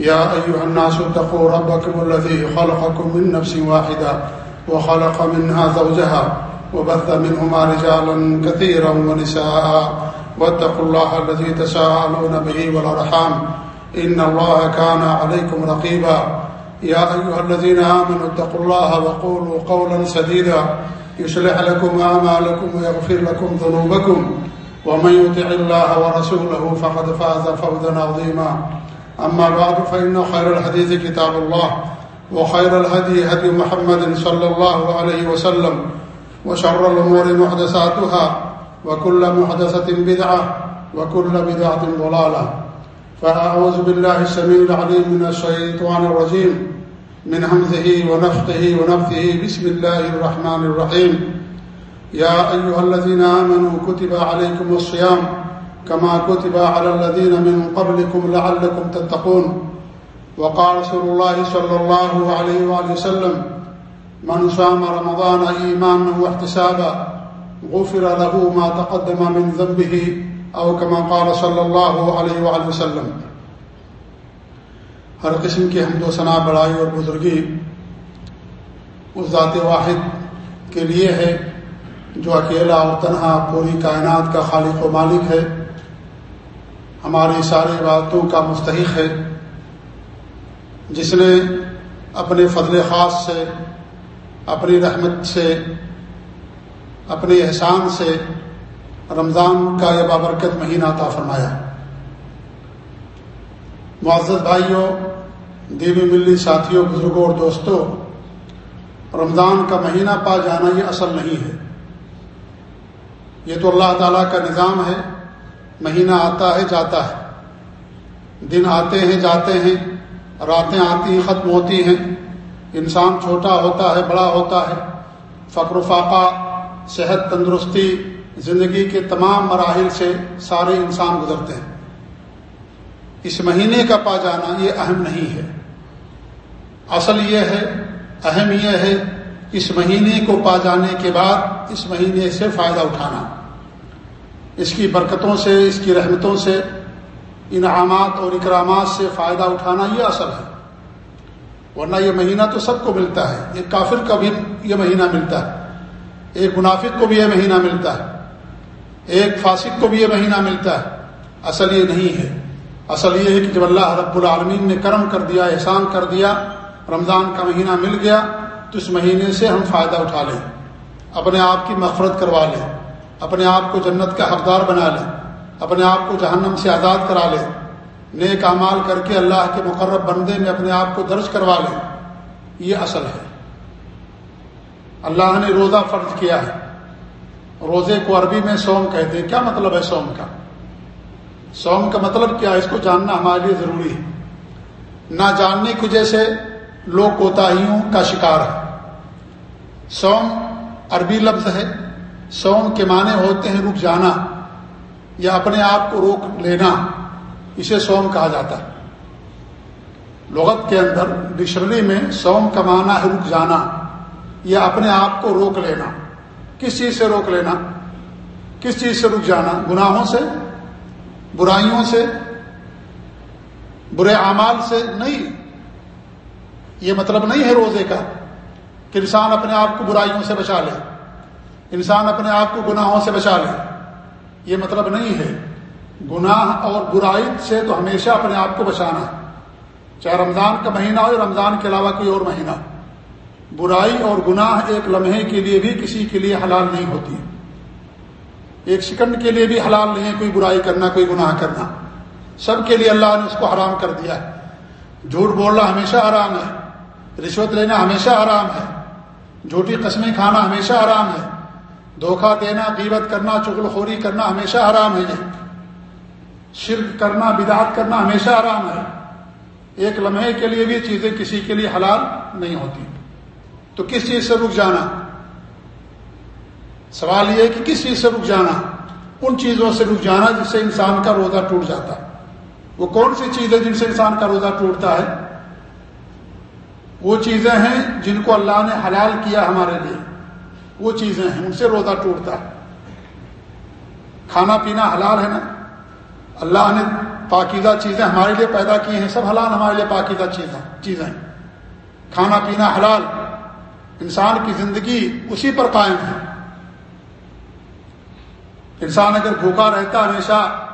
يا أيها الناس اتقوا ربكم الذي خلقكم من نفس واحدة وخلق منها زوجها وبث منهما رجالا كثيرا ونساء واتقوا الله الذي تساءلون به والأرحام إن الله كان عليكم رقيبا يا أيها الذين آمنوا اتقوا الله وقولوا قولا سديدا يصلح لكم أعمالكم ويغفر لكم ذنوبكم ومن يطع الله ورسوله فقد فاز فوزا عظيما أما بعد، فإن خير الحديث كتاب الله، وخير الهدي هدي محمد صلى الله عليه وسلم، وشر الأمور محدثاتها، وكل محدثة بدعة، وكل بدعة ضلالة. فأعوذ بالله السميع العليم من الشيطان الرجيم، من همزه ونفقه ونفثه، بسم الله الرحمن الرحيم. يا أيها الذين آمنوا، كتب عليكم الصيام كما كتب على الذين من قبلكم لعلكم تتقون وقال رسول الله صلى الله عليه وآله وسلم من صام رمضان إيمانا واحتسابا غفر له ما تقدم من ذنبه أو كما قال صلى الله عليه وآله وسلم ہر قسم کی حمد و ثناء بڑائی اور بزرگی اس ذات واحد کے لیے ہے جو اکیلا اور تنہا پوری کائنات کا خالق و مالک ہے ہماری ساری عبادتوں کا مستحق ہے۔ جس نے اپنے فضل خاص سے، اپنی رحمت سے اپنے احسان سے رمضان کا یہ بابرکت مہینہ عطا فرمایا۔ معزز بھائیوں، دیوی ملی ساتھیوں، بزرگوں اور دوستوں، رمضان کا مہینہ پا جانا یہ اصل نہیں ہے۔ یہ تو اللہ تعالیٰ کا نظام ہے۔ مہینہ آتا ہے، جاتا ہے۔ دن آتے ہیں، جاتے ہیں، راتیں آتی ہیں ختم ہوتی ہیں۔ انسان چھوٹا ہوتا ہے، بڑا ہوتا ہے۔ فقر و فاقہ، صحت تندرستی، زندگی کے تمام مراحل سے سارے انسان گزرتے ہیں۔ اس مہینے کا پا جانا یہ اہم نہیں ہے۔ اصل یہ ہے، اہم یہ ہے، اس مہینے کو پا جانے کے بعد اس مہینے سے فائدہ اٹھانا۔ اس کی برکتوں سے، اس کی رحمتوں سے، انعامات اور اکرامات سے فائدہ اٹھانا یہ اصل ہے۔ ورنہ یہ مہینہ تو سب کو ملتا ہے۔ ایک کافر کا بھی یہ مہینہ ملتا ہے۔ ایک منافق کو بھی یہ مہینہ ملتا ہے۔ ایک فاسق کو بھی یہ مہینہ ملتا ہے۔ اصل یہ نہیں ہے۔ اصل یہ ہے کہ جب اللہ رب العالمین نے کرم کر دیا، احسان کر دیا، رمضان کا مہینہ مل گیا، تو اس مہینے سے ہم فائدہ اٹھا لیں۔ اپنے آپ کی مفرت کروا لیں۔ اپنے آپ کو جنت کا حقدار بنا لیں، اپنے آپ کو جہنم سے آزاد کرا لیں۔ نیک اعمال کر کے اللہ کے مقرب بندے میں اپنے آپ کو درج کروا لیں۔ یہ اصل ہے۔ اللہ نے روزہ فرض کیا ہے۔ روزے کو عربی میں سوم کہتے ہیں۔ کیا مطلب ہے سوم کا؟ سوم کا مطلب کیا ہے؟ اس کو جاننا ہمارے لیے ضروری ہے۔ نہ جاننے کی وجہ سے لوگ کوتاہیوں کا شکار ہے سوم عربی لفظ ہے۔ سوم کے معنی ہوتے ہیں رک جانا یا اپنے آپ کو روک لینا، اسے سوم کہا جاتا ہے۔ لغت کے اندر ڈکشنری میں سوم کا معنی ہے رک جانا یا اپنے آپ کو روک لینا۔ کس چیز سے روک لینا؟ کس چیز سے رک جانا؟ گناہوں سے؟ برائیوں سے؟ برے اعمال سے؟ نہیں۔ یہ مطلب نہیں ہے روزے کا کہ انسان اپنے آپ کو برائیوں سے بچا لے۔ انسان اپنے آپ کو گناہوں سے بچا لے۔ یہ مطلب نہیں ہے۔ گناہ اور برائی سے تو ہمیشہ اپنے آپ کو بچانا ہے۔ چاہے رمضان کا مہینہ ہو یا رمضان کے علاوہ کوئی اور مہینہ۔ برائی اور گناہ ایک لمحے کے لیے بھی کسی کے لیے حلال نہیں ہوتی۔ ایک سیکنڈ کے لیے بھی حلال نہیں ہے کوئی برائی کرنا، کوئی گناہ کرنا۔ سب کے لیے اللہ نے اس کو حرام کر دیا ہے۔ جھوٹ بولنا ہمیشہ حرام ہے۔ رشوت لینا ہمیشہ حرام ہے۔ جھوٹی قسمیں کھانا ہمیشہ حرام ہے۔ دھوکہ دینا قیمت کرنا، چغل خوری کرنا ہمیشہ حرام ہے یہ۔ شرک کرنا، بدعت کرنا ہمیشہ حرام ہے۔ ایک لمحے کے لیے بھی چیزیں کسی کے لیے حلال نہیں ہوتی۔ تو کس چیز سے رک جانا؟ سوال یہ ہے کہ کس چیز سے رک جانا؟ ان چیزوں سے رک جانا جس سے انسان کا روزہ ٹوٹ جاتا۔ ہے وہ کون سی چیز ہے جن سے انسان کا روزہ ٹوٹتا ہے؟ وہ چیزیں ہیں جن کو اللہ نے حلال کیا ہمارے لیے۔ وہ چیزیں ہیں، ان سے روزہ ٹوٹتا ہے۔ کھانا پینا حلال ہے نا؟ اللہ نے پاکیزہ چیزیں ہمارے لیے پیدا کی ہیں، سب حلال ہمارے لیے پاکیزہ چیزیں چیزیں۔ کھانا پینا حلال، انسان کی زندگی اسی پر قائم ہے۔ انسان اگر بھوکا رہتا، ہمیشہ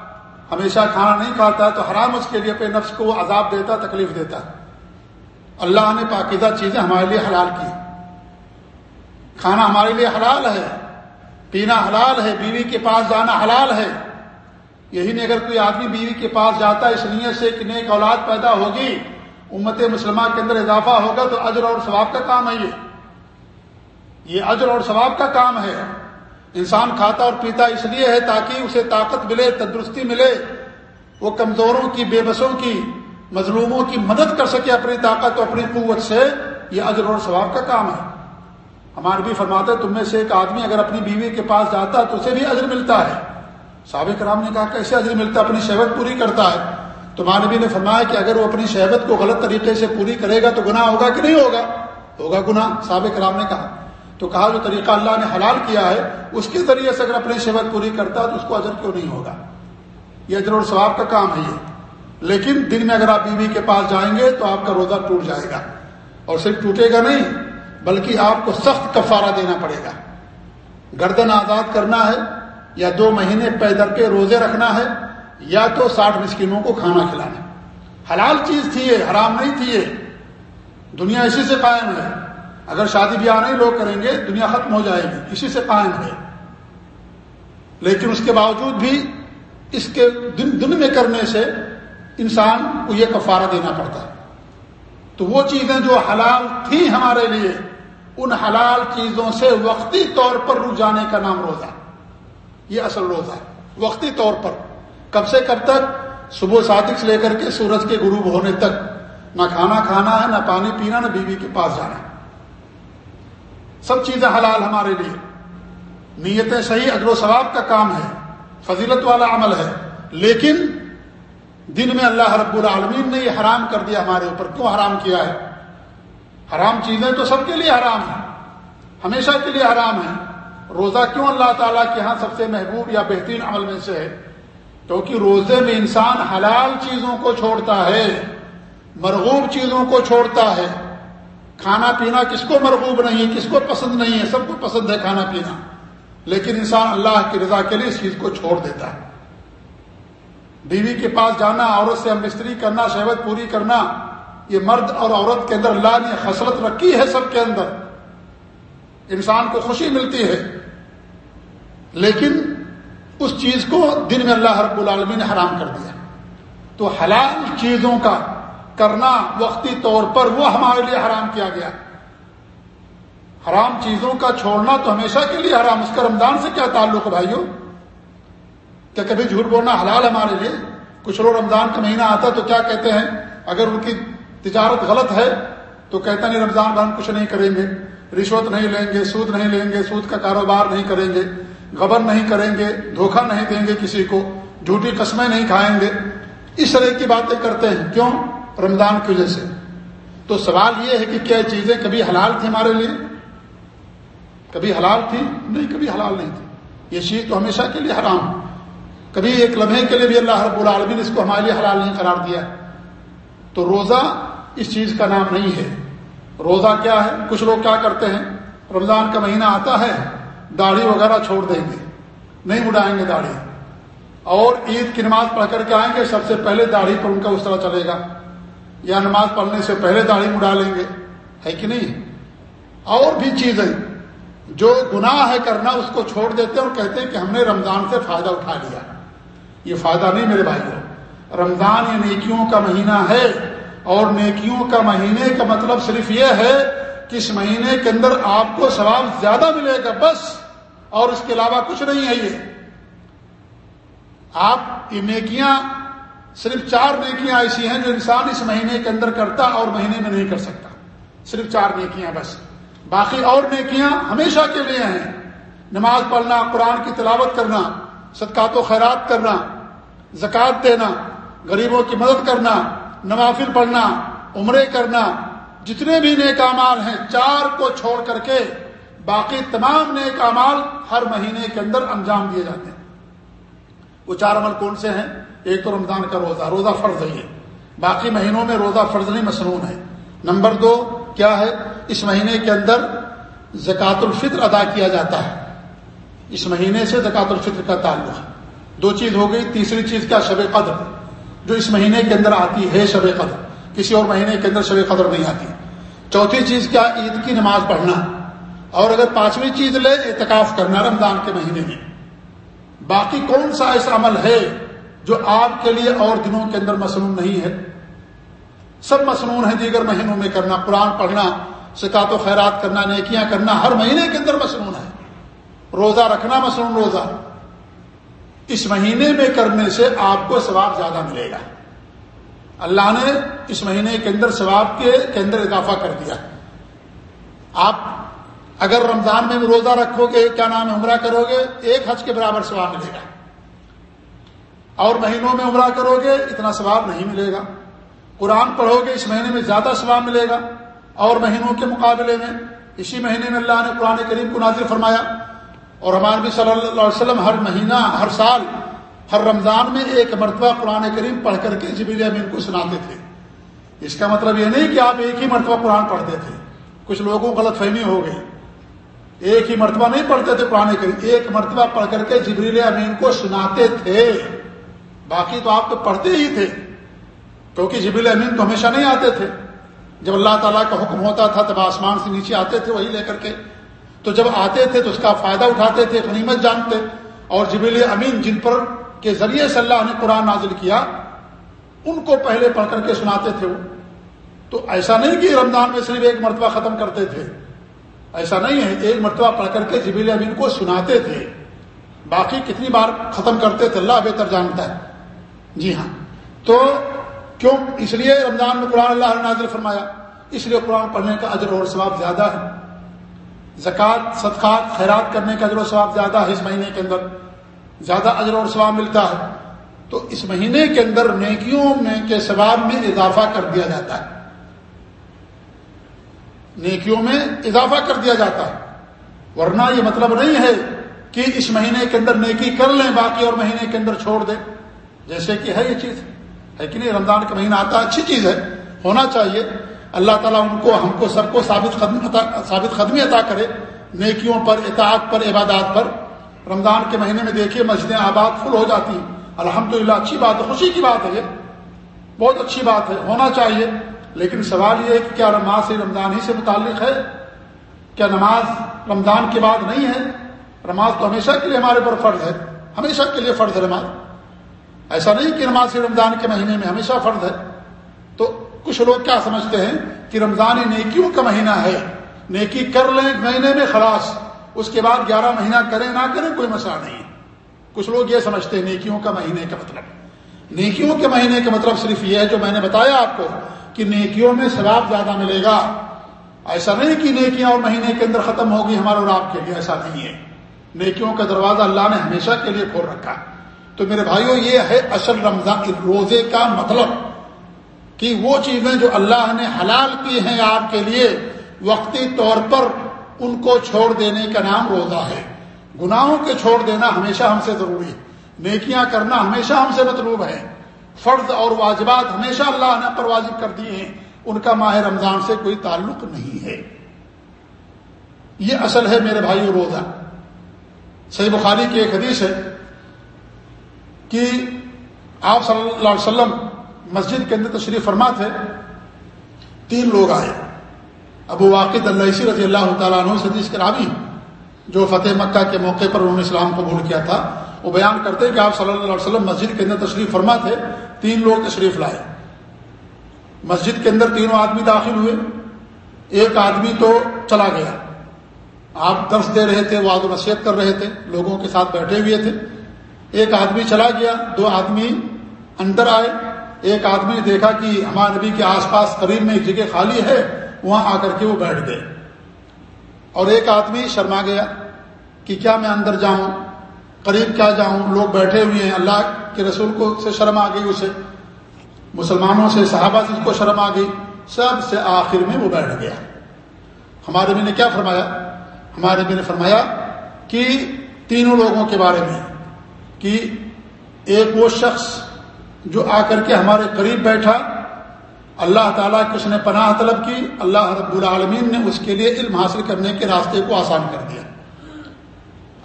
ہمیشہ کھانا نہیں کھاتا، تو حرام اس کے لیے اپنے نفس کو عذاب دیتا، تکلیف دیتا۔ اللہ نے پاکیزہ چیزیں ہمارے لیے حلال کی۔ کھانا ہمارے لیے حلال ہے، پینا حلال ہے، بیوی کے پاس جانا حلال ہے۔ یہی نہیں اگر کوئی آدمی بیوی کے پاس جاتا ہے، اس نیت سے کہ نیک اولاد پیدا ہوگی، امت مسلمہ کے اندر اضافہ ہوگا، تو اجر اور ثواب کا کام ہے یہ۔ یہ اجر اور ثواب کا کام ہے۔ انسان کھاتا اور پیتا اس لیے ہے تاکہ اسے طاقت ملے، تندرستی ملے۔ وہ کمزوروں کی، بے بسوں کی، مظلوموں کی مدد کر سکے اپنی طاقت اور اپنی قوت سے۔ یہ اجر اور ثواب کا کام ہے۔ ہمارے بھی فرماتے تم میں سے ایک آدمی اگر اپنی بیوی کے پاس جاتا ہے تو اسے بھی اجر ملتا ہے۔ سابق رام نے کہا کیسے اجر ملتا ہے، اپنی شہبت پوری کرتا ہے۔ تو مانوی نے فرمایا کہ اگر وہ اپنی شہبت کو غلط طریقے سے پوری کرے گا تو گناہ ہوگا کہ نہیں ہوگا؟ ہوگا گناہ، سابق رام نے کہا۔ تو کہا، جو طریقہ اللہ نے حلال کیا ہے، اس کے ذریعے سے اگر اپنی شہبت پوری کرتا ہے تو اس کو اجر کیوں نہیں ہوگا؟ یہ اجر اور ثواب کا کام ہے یہ۔ لیکن دن میں اگر آپ بیوی کے پاس جائیں گے تو آپ کا روزہ ٹوٹ جائے گا۔ اور صرف ٹوٹے گا نہیں بلکہ آپ کو سخت کفارہ دینا پڑے گا۔ گردن آزاد کرنا ہے یا دو مہینے پیدر کے روزے رکھنا ہے یا تو ساٹھ مسکینوں کو کھانا کھلانا۔ حلال چیز تھی یہ، حرام نہیں تھی یہ۔ دنیا اسی سے قائم ہے۔ اگر شادی بیاہ نہیں لوگ کریں گے، دنیا ختم ہو جائے گی۔ اسی سے قائم ہے۔ لیکن اس کے باوجود بھی اس کے دن دن میں کرنے سے انسان کو یہ کفارہ دینا پڑتا ہے۔ تو وہ چیزیں جو حلال تھیں ہمارے لیے، ان حلال چیزوں سے وقتی طور پر رک جانے کا نام روزہ یہ اصل روزہ ہے، وقتی طور پر۔ کب سے کب تک؟ صبح صادق سے لے کر کے سورج کے غروب ہونے تک۔ نہ کھانا کھانا ہے، نہ پانی پینا، نہ بیوی کے پاس جانا۔ سب چیزیں حلال ہمارے لیے۔ نیتیں صحیح، اجر و ثواب کا کام ہے۔ فضیلت والا عمل ہے۔ لیکن دن میں اللہ رب العالمین نے یہ حرام کر دیا ہمارے اوپر۔ کیوں حرام کیا ہے؟ حرام چیزیں تو سب کے لیے حرام ہیں، ہمیشہ کے لیے حرام ہے روزہ کیوں اللہ تعالیٰ کے ہاں سب سے محبوب یا بہترین عمل میں سے ہے؟ کیونکہ روزے میں انسان حلال چیزوں کو چھوڑتا ہے، مرغوب چیزوں کو چھوڑتا ہے۔ کھانا پینا کس کو مرغوب نہیں ہے، کس کو پسند نہیں ہے؟ سب کو پسند ہے کھانا پینا۔ لیکن انسان اللہ کی رضا کے لیے اس چیز کو چھوڑ دیتا ہے۔ بیوی کے پاس جانا، عورت سے مستری کرنا، شہوت پوری کرنا، یہ مرد اور عورت کے اندر اللہ نے خسرت رکھی ہے سب کے اندر۔ انسان کو خوشی ملتی ہے۔ لیکن اس چیز کو دن میں اللہ رب العالمین نے حرام کر دیا۔ تو حلال چیزوں کا کرنا وقتی طور پر وہ ہمارے لیے حرام کیا گیا۔ حرام چیزوں کا چھوڑنا تو ہمیشہ کے لیے حرام۔ اس کا رمضان سے کیا تعلق بھائیوں کیا کبھی جھوٹ بولنا حلال ہمارے لیے؟ کچھ لوگ رمضان کا مہینہ آتا تو کیا کہتے ہیں؟ اگر ان کی تجارت غلط ہے تو کہتا نہیں، رمضان بھر ہم کچھ نہیں کریں گے۔ رشوت نہیں لیں گے، سود نہیں لیں گے، سود کا کاروبار نہیں کریں گے۔ غبر نہیں کریں گے، دھوکہ نہیں دیں گے کسی کو۔ جھوٹی قسمیں نہیں کھائیں گے۔ اس طرح کی باتیں کرتے ہیں۔ کیوں؟ رمضان کی وجہ سے۔ تو سوال یہ ہے کہ کیا چیزیں کبھی حلال تھی ہمارے لیے؟ کبھی حلال تھی؟ نہیں، کبھی حلال نہیں تھی۔ یہ چیز تو ہمیشہ کے لیے حرام۔ کبھی ایک لمحے کے لیے بھی اللہ رب العالمین اس کو ہمارے لیے حلال نہیں قرار دیا تو روزہ اس چیز کا نام نہیں ہے۔ روزہ کیا ہے؟ کچھ لوگ کیا کرتے ہیں؟ رمضان کا مہینہ آتا ہے، داڑھی وغیرہ چھوڑ دیں گے۔ نہیں اڑائیں گے داڑھی۔ اور عید کی نماز پڑھ کر کے آئیں گے، سب سے پہلے داڑھی پر ان کا اس طرح چلے گا۔ یا نماز پڑھنے سے پہلے داڑھی اڑا لیں گے۔ ہے کہ نہیں؟ اور بھی چیزیں۔ جو گناہ ہے کرنا، اس کو چھوڑ دیتے ہیں اور کہتے ہیں کہ ہم نے رمضان سے فائدہ اٹھا لیا۔ یہ فائدہ نہیں میرے بھائی رمضان یہ نیکیوں کا مہینہ ہے اور نیکیوں کا مہینے کا مطلب صرف یہ ہے کہ اس مہینے کے اندر آپ کو ثواب زیادہ ملے گا بس، اور اس کے علاوہ کچھ نہیں ہے یہ۔ آپ یہ نیکیاں، صرف چار نیکیاں ایسی ہیں جو انسان اس مہینے کے اندر کرتا اور مہینے میں نہیں کر سکتا۔ صرف چار نیکیاں بس۔ باقی اور نیکیاں ہمیشہ کے لیے ہیں۔ نماز پڑھنا، قرآن کی تلاوت کرنا، صدقات و خیرات کرنا زکوٰۃ دینا، غریبوں کی مدد کرنا، نوافل پڑھنا، عمرے کرنا، جتنے بھی نیک امال ہیں، چار کو چھوڑ کر کے باقی تمام نیک امال ہر مہینے کے اندر انجام دیے جاتے ہیں۔ وہ چار عمل کون سے ہیں؟ ایک تو رمضان کا روزہ روزہ فرض ہے باقی مہینوں میں روزہ فرض نہیں، مصنون ہے۔ نمبر دو، کیا ہے؟ اس مہینے کے اندر زکوٰۃ الفطر ادا کیا جاتا ہے۔ اس مہینے سے زکوٰۃ الفطر کا تعلق ہے۔ دو چیز ہو گئی، تیسری چیز کیا؟ شب قدر۔ جو اس مہینے کے اندر آتی ہے شب قدر۔ کسی اور مہینے کے اندر شب قدر نہیں آتی۔ چوتھی چیز کیا؟ عید کی نماز پڑھنا۔ اور اگر پانچویں چیز لے، اعتکاف کرنا رمضان کے مہینے میں۔ باقی کون سا ایسا عمل ہے جو آپ کے لیے اور دنوں کے اندر مصنون نہیں ہے؟ سب مصنون ہیں دیگر مہینوں میں کرنا، قرآن پڑھنا سکات و خیرات کرنا، نیکیاں کرنا، ہر مہینے کے اندر مصنون ہے روزہ رکھنا مصنون روزہ۔ اس مہینے میں کرنے سے آپ کو ثواب زیادہ ملے گا۔ اللہ نے اس مہینے کے اندر ثواب کے اندر اضافہ کر دیا۔ آپ اگر رمضان میں روزہ رکھو گے کیا نام ہے، عمرہ کرو گے ایک حج کے برابر ثواب ملے گا۔ اور مہینوں میں عمرہ کرو گے اتنا ثواب نہیں ملے گا۔ قرآن پڑھو گے اس مہینے میں زیادہ ثواب ملے گا۔ اور مہینوں کے مقابلے میں، اسی مہینے میں اللہ نے قرآن کریم کو نازل فرمایا۔ اور ہمارے بھی صلی اللہ علیہ وسلم ہر مہینہ، ہر سال، ہر رمضان میں ایک مرتبہ قرآن کریم پڑھ کر کے جبیل امین کو سناتے تھے۔ اس کا مطلب یہ نہیں کہ آپ ایک ہی مرتبہ قرآن پڑھتے تھے۔ کچھ لوگوں کو غلط فہمی ہو گئی۔ ایک ہی مرتبہ نہیں پڑھتے تھے قرآن کریم، ایک مرتبہ پڑھ کر کے جبریل امین کو سناتے تھے۔ باقی تو آپ تو پڑھتے ہی تھے، کیونکہ جبریل امین تو ہمیشہ نہیں آتے تھے۔ جب اللہ تعالیٰ کا حکم ہوتا تھا، تب آسمان سے نیچے آتے تھے، وہی لے کر کے تو جب آتے تھے تو اس کا فائدہ اٹھاتے تھے غنیمت جانتے۔ اور جبریل امین جن پر کے ذریعے سے اللہ نے قرآن نازل کیا، ان کو پہلے پڑھ کر کے سناتے تھے وہ۔ تو ایسا نہیں کہ رمضان میں صرف ایک مرتبہ ختم کرتے تھے۔ ایسا نہیں ہے، ایک مرتبہ پڑھ کر کے جبیل امین کو سناتے تھے۔ باقی کتنی بار ختم کرتے تھے، اللہ بہتر جانتا ہے۔ جی ہاں۔ تو کیوں؟ اس لیے رمضان میں قرآن اللہ نے نازل فرمایا۔ اس لیے قرآن پڑھنے کا اجر اور ثواب زیادہ ہے۔ زکوٰۃ صدقات، خیرات کرنے کا اجر و ثواب زیادہ ہے اس مہینے کے اندر، زیادہ اجر اور ثواب ملتا ہے۔ تو اس مہینے کے اندر نیکیوں میں کے ثواب میں اضافہ کر دیا جاتا ہے۔ نیکیوں میں اضافہ کر دیا جاتا ہے۔ ورنہ یہ مطلب نہیں ہے کہ اس مہینے کے اندر نیکی کر لیں، باقی اور مہینے کے اندر چھوڑ دیں۔ جیسے کہ ہے یہ چیز، ہے کہ نہیں؟ رمضان کا مہینہ آتا، اچھی چیز ہے، ہونا چاہیے۔ اللہ تعالیٰ ان کو، ہم کو سب کو ثابت قدم ثابت قدمی عطا کرے۔ نیکیوں پر، اطاعت پر، عبادات پر۔ رمضان کے مہینے میں دیکھیے مسجدیں آباد فل ہو جاتی ہیں۔ الحمد اچھی بات ہے، خوشی کی بات ہے یہ۔ بہت اچھی بات ہے، ہونا چاہیے۔ لیکن سوال یہ ہے کہ کیا نماز سے رمضان ہی سے متعلق ہے؟ کیا نماز رمضان کے بعد نہیں ہے؟ نماز تو ہمیشہ کے لیے ہمارے پر فرض ہے۔ ہمیشہ کے لیے فرض ہے نماز۔ ایسا نہیں کہ نماز سے رمضان کے مہینے میں ہمیشہ فرض ہے۔ تو کچھ لوگ کیا سمجھتے ہیں کہ رمضان نیکیوں کا مہینہ ہے؟ نیکی کر لیں مہینے میں خلاص، اس کے بعد گیارہ مہینہ کریں، نہ کریں کوئی مسئلہ نہیں۔ کچھ لوگ یہ سمجھتے ہیں نیکیوں کا مہینے کا مطلب۔ نیکیوں کے مہینے کا مطلب صرف یہ ہے جو میں نے بتایا آپ کو کہ نیکیوں میں ثواب زیادہ ملے گا۔ ایسا نہیں کہ نیکیاں اور مہینے کے اندر ختم ہوگی ہمارے اور آپ کے لیے، ایسا نہیں ہے۔ نیکیوں کا دروازہ اللہ نے ہمیشہ کے لیے کھول رکھا۔ تو میرے بھائیوں یہ ہے اصل رمضان، روزے کا مطلب۔ کہ وہ چیزیں جو اللہ نے حلال کی ہیں آپ کے لیے، وقتی طور پر ان کو چھوڑ دینے کا نام روزہ ہے۔ گناہوں کے چھوڑ دینا ہمیشہ ہم سے ضروری ہے۔ نیکیاں کرنا ہمیشہ ہم سے مطلوب ہے۔ فرض اور واجبات ہمیشہ اللہ نے پر واجب کر دیے ہیں۔ ان کا ماہ رمضان سے کوئی تعلق نہیں ہے۔ یہ اصل ہے میرے بھائی روزہ۔ صحیح بخاری کی ایک حدیث ہے کہ آپ صلی اللہ علیہ وسلم مسجد کے اندر تشریف فرما تھے تین لوگ آئے۔ ابو واقع اللہ رضی اللہ تعالیٰ عنہ حدیث کے راوی جو فتح مکہ کے موقع پر انہوں نے اسلام قبول کیا تھا، وہ بیان کرتے کہ آپ صلی اللہ علیہ وسلم مسجد کے اندر تشریف فرما تھے تین لوگ تشریف لائے۔ مسجد کے اندر تینوں آدمی داخل ہوئے۔ ایک آدمی تو چلا گیا۔ آپ درس دے رہے تھے واد و نصیحت کر رہے تھے، لوگوں کے ساتھ بیٹھے ہوئے تھے۔ ایک آدمی چلا گیا، دو آدمی اندر آئے۔ ایک آدمی نے دیکھا کہ ہمارے نبی کے آس پاس قریب میں ایک جگہ خالی ہے، وہاں آ کر کے وہ بیٹھ گئے۔ اور ایک آدمی شرما گیا کہ کیا میں اندر جاؤں؟ قریب کیا جاؤں؟ لوگ بیٹھے ہوئے ہیں، اللہ کے رسول کو سے شرم آ گئی اسے۔ مسلمانوں سے، صحابہ سے اس کو شرم آ گئی۔ سب سے آخر میں وہ بیٹھ گیا۔ ہمارے بھی نے کیا فرمایا؟ ہمارے بھی نے فرمایا کہ تینوں لوگوں کے بارے میں کہ ایک وہ شخص جو آ کر کے ہمارے قریب بیٹھا، اللہ تعالیٰ کی اس نے پناہ طلب کی، اللہ رب العالمین نے اس کے لیے علم حاصل کرنے کے راستے کو آسان کر دیا۔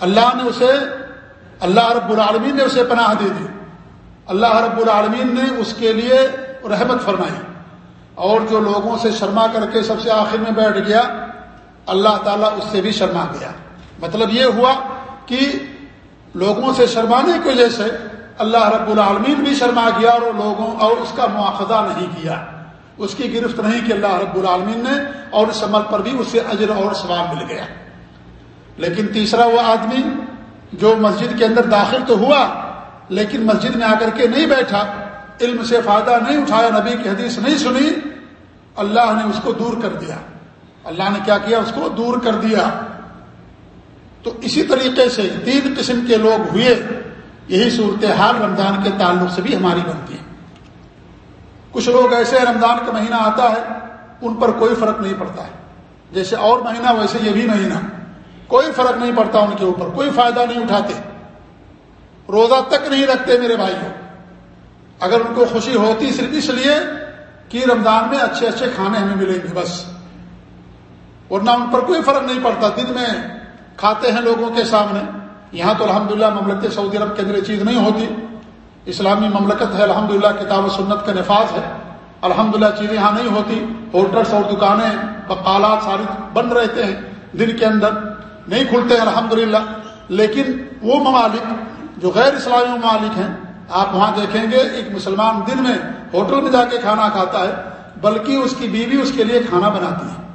اللہ نے اسے، اللہ رب العالمین نے اسے پناہ دے دی۔ اللہ رب العالمین نے اس کے لیے رحمت فرمائی۔ اور جو لوگوں سے شرما کر کے سب سے آخر میں بیٹھ گیا، اللہ تعالیٰ اس سے بھی شرما گیا۔ مطلب یہ ہوا کہ لوگوں سے شرمانے کی وجہ سے اللہ رب العالمین بھی شرما گیا اور لوگوں اور اس کا مواخذہ نہیں کیا۔ اس کی گرفت نہیں کہ اللہ رب العالمین نے اور اس عمل پر بھی اسے اجر اور ثواب مل گیا۔ لیکن تیسرا وہ آدمی جو مسجد کے اندر داخل تو ہوا، لیکن مسجد میں آ کر کے نہیں بیٹھا، علم سے فائدہ نہیں اٹھایا، نبی کی حدیث نہیں سنی، اللہ نے اس کو دور کر دیا۔ اللہ نے کیا کیا؟ اس کو دور کر دیا۔ تو اسی طریقے سے تین قسم کے لوگ ہوئے۔ یہی صورتحال رمضان کے تعلق سے بھی ہماری بنتی ہے۔ کچھ لوگ ایسے رمضان کا مہینہ آتا ہے، ان پر کوئی فرق نہیں پڑتا ہے۔ جیسے اور مہینہ، ویسے یہ بھی مہینہ۔ کوئی فرق نہیں پڑتا ان کے اوپر، کوئی فائدہ نہیں اٹھاتے۔ روزہ تک نہیں رکھتے میرے بھائیوں۔ اگر ان کو خوشی ہوتی صرف اس لیے کہ رمضان میں اچھے اچھے کھانے ہمیں ملیں گے، بس۔ ورنہ ان پر کوئی فرق نہیں پڑتا، دن میں کھاتے ہیں لوگوں کے سامنے۔ یہاں تو الحمدللہ مملکت سعودی عرب کے اندر یہ چیز نہیں ہوتی۔ اسلامی مملکت ہے، الحمدللہ کتاب و سنت کا نفاذ ہے۔ الحمدللہ چیزیں یہاں نہیں ہوتی۔ ہوٹلس اور دکانیں بقالات ساری بند رہتے ہیں دن کے اندر، نہیں کھلتے ہیں الحمدللہ۔ لیکن وہ ممالک جو غیر اسلامی ممالک ہیں، آپ وہاں دیکھیں گے ایک مسلمان دن میں ہوٹل میں جا کے کھانا کھاتا ہے، بلکہ اس کی بیوی اس کے لیے کھانا بناتی ہے۔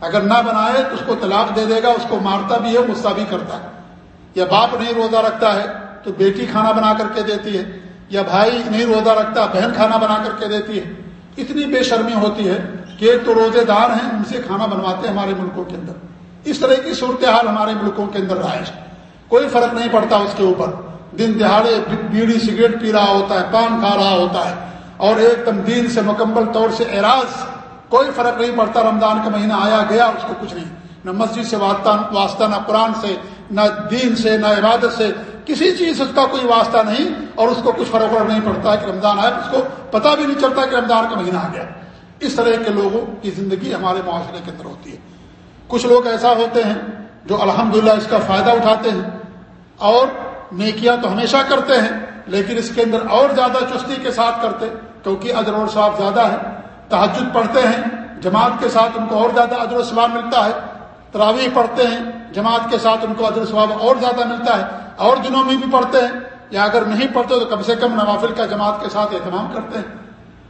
اگر نہ بنائے تو اس کو طلاق دے دے گا، اس کو مارتا بھی ہے، غصہ بھی کرتا ہے۔ یا باپ نہیں روزہ رکھتا ہے تو بیٹی کھانا بنا کر کے دیتی ہے، یا بھائی نہیں روزہ رکھتا، بہن کھانا بنا کر کے دیتی ہے۔ اتنی بے شرمی ہوتی ہے کہ ایک تو روزے دار ہیں، ان سے کھانا بنواتے ہیں ہمارے ملکوں کے اندر۔ اس طرح کی صورتحال ہمارے ملکوں کے اندر رائج کوئی فرق نہیں پڑتا اس کے اوپر۔ دن دہاڑے بیڑی سگریٹ پی رہا ہوتا ہے، پان کھا رہا ہوتا ہے۔ اور ایک دم دین سے مکمل طور سے اعراض، کوئی فرق نہیں پڑتا۔ رمضان کا مہینہ آیا گیا، اس کو کچھ نہیں۔ نہ مسجد سے واسطہ، نہ قرآن سے۔ نہ دین سے، نہ عبادت سے کسی چیز سے اس کا کوئی واسطہ نہیں اور اس کو کچھ فرق نہیں پڑتا کہ رمضان آئے، اس کو پتہ بھی نہیں چلتا کہ رمضان کا مہینہ آ گیا۔ اس طرح کے لوگوں کی زندگی ہمارے معاشرے کے اندر ہوتی ہے۔ کچھ لوگ ایسا ہوتے ہیں جو الحمدللہ اس کا فائدہ اٹھاتے ہیں اور نیکیاں تو ہمیشہ کرتے ہیں، لیکن اس کے اندر اور زیادہ چستی کے ساتھ کرتے کیونکہ اجر اور صاف زیادہ ہے۔ تحجد پڑھتے ہیں، جماعت کے ساتھ ان کو اور زیادہ اجر و ثواب ملتا ہے۔ تراویح پڑھتے ہیں، جماعت کے ساتھ ان کو اجر ثواب اور زیادہ ملتا ہے، اور دنوں میں بھی پڑھتے ہیں، یا اگر نہیں پڑھتے تو کم سے کم نوافل کا جماعت کے ساتھ اہتمام کرتے ہیں،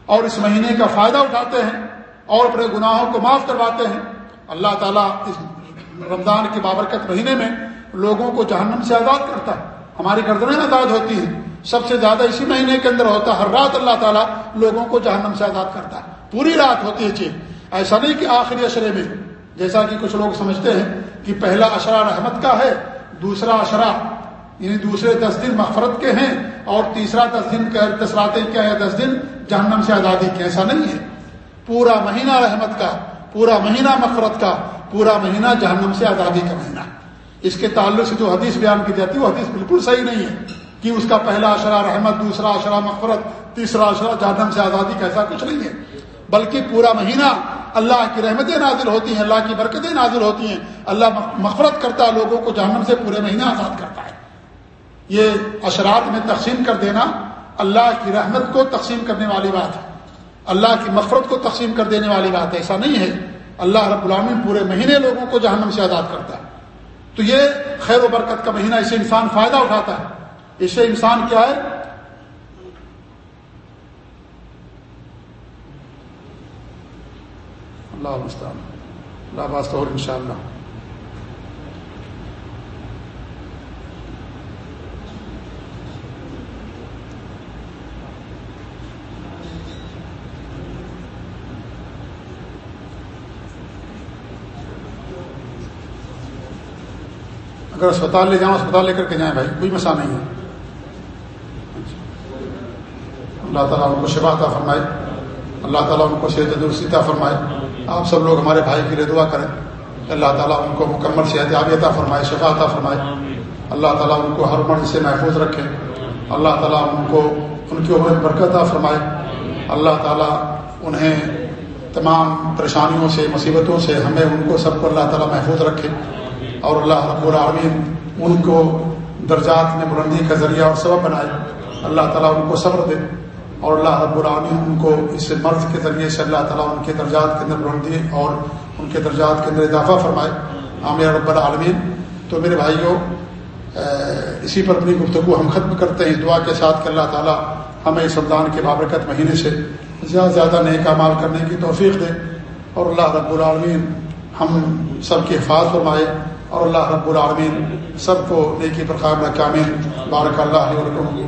اور اس مہینے کا فائدہ اٹھاتے ہیں، اور اپنے گناہوں کو معاف کرواتے ہیں۔ اللہ تعالیٰ اس رمضان کے بابرکت مہینے میں لوگوں کو جہنم سے آزاد کرتا ہے۔ ہماری گردنیں آزاد ہوتی ہیں۔ سب سے زیادہ اسی مہینے کے اندر ہوتا ہے، ہر رات اللہ تعالیٰ لوگوں کو جہنم سے آزاد کرتا ہے۔ پوری رات ہوتی ہے چیز ایسا نہیں کہ آخری اشرے میں جیسا کہ کچھ لوگ سمجھتے ہیں کہ پہلا اشرا رحمت کا ہے، دوسرا اشرا یعنی دوسرے دس دن مغفرت کے ہیں اور تیسرا دس دن دسرات کیا ہے، دس دن جہنم سے آزادی کے ایسا نہیں ہے۔ پورا مہینہ رحمت کا، پورا مہینہ مغفرت کا، پورا مہینہ جہنم سے آزادی کا مہینہ۔ اس کے تعلق سے جو حدیث بیان کی جاتی ہے، وہ حدیث بالکل صحیح نہیں ہے کہ اس کا پہلا اشرا رحمت، دوسرا اشرا مغفرت، تیسرا اشرا جہنم سے آزادی کا، ایسا کچھ نہیں ہے۔ بلکہ پورا مہینہ اللہ کی رحمتیں نازل ہوتی ہیں، اللہ کی برکتیں نازل ہوتی ہیں۔ اللہ مغفرت کرتا ہے لوگوں کو، جہنم سے پورے مہینہ آزاد کرتا ہے۔ یہ اشرات میں تقسیم کر دینا اللہ کی رحمت کو تقسیم کرنے والی بات ہے۔ اللہ کی مغفرت کو تقسیم کر دینے والی بات ہے۔ ایسا نہیں ہے۔ اللہ رب العالمین پورے مہینے لوگوں کو جہنم سے آزاد کرتا ہے۔ تو یہ خیر و برکت کا مہینہ اسے انسان فائدہ اٹھاتا ہے۔ اس سے انسان کیا ہے؟ اللہ المستان اللہ واسطہ اور انشاءاللہ اگر اسپتال لے جاؤں اسپتال لے کر کے جائیں بھائی، کوئی مسئلہ نہیں ہے۔ اللہ تعالیٰ ان کو شفا تھا فرمائے۔ اللہ تعالیٰ ان کو صحت درستہ فرمائے۔ آپ سب لوگ ہمارے بھائی کے لیے دعا کریں۔ اللہ تعالیٰ ان کو مکمل صحت عطا فرمائے، شفا عطا فرمائے۔ اللہ تعالیٰ ان کو ہر مرض سے محفوظ رکھے۔ اللہ تعالیٰ ان کو ان کی عمر برکت فرمائے۔ اللہ تعالیٰ انہیں تمام پریشانیوں سے، مصیبتوں سے ہمیں ان کو سب کو اللہ تعالیٰ محفوظ رکھے۔ اور اللہ رب العالمین ان کو درجات میں بلندی کا ذریعہ اور سبب بنائے۔ اللہ تعالیٰ ان کو صبر دے۔ اور اللہ رب العالمین ان کو اس مرض کے ذریعے سے اللہ تعالیٰ ان کے درجات کے اندر بلندی اور ان کے درجات کے اندر اضافہ فرمائے۔ عامر رب العالمین۔ تو میرے بھائیوں اسی پر اپنی گفتگو ہم ختم کرتے ہیں۔ دعا کے ساتھ کہ اللہ تعالیٰ ہمیں اس رمضان کے بابرکت مہینے سے زیادہ زیادہ نیک مال کرنے کی توفیق دے اور اللہ رب العالمین ہم سب کی حفاظ فرمائے۔ اور اللہ رب العالمین سب کو نیکی پر قابل کامل بارک اللہ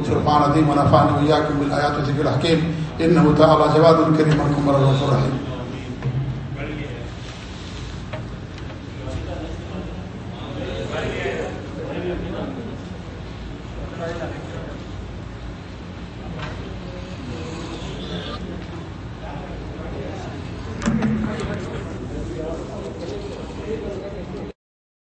فرقان عدیم و نفان ویا کی ملایات ذکر حکیم ان تعالی جواد الکریم الکمر الرحیم